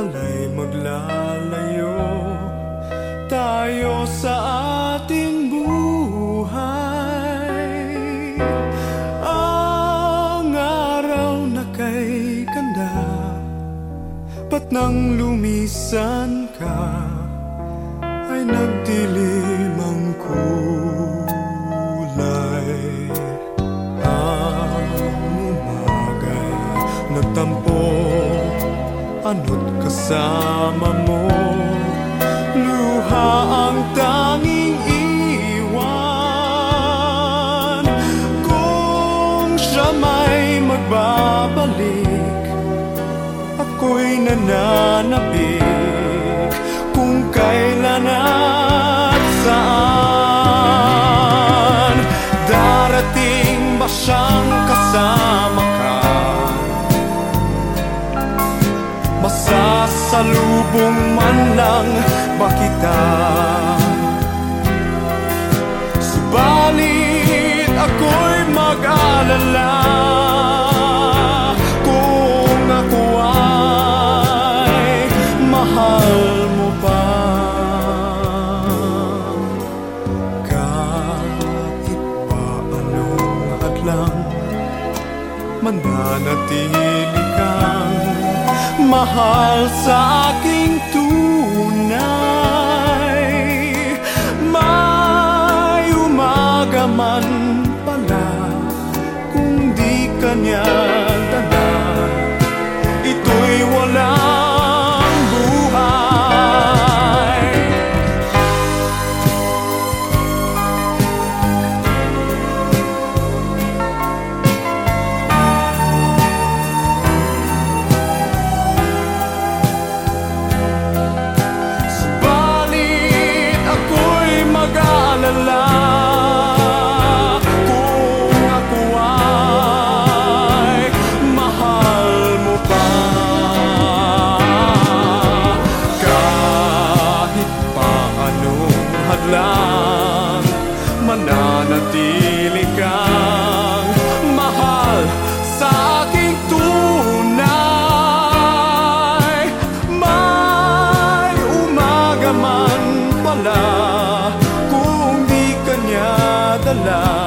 pala'y maglalayo tayo sa ating buhay. Ang araw na kay ganda, ba't nang lumisan ka, ay nagdilim ang kulay. Ang umagay, nagtampo, ano't kasama mo. Luha ang tanging iwan. Kung siya may magbabalik Ako'y nananapik Masasalubong man lang ba kita Subalit ako'y mag-alala. Kung ako ay mahal mo pa. Kahit pa anong hadlang Mananatili kang mahal sa aking tunay. May umaga man the love.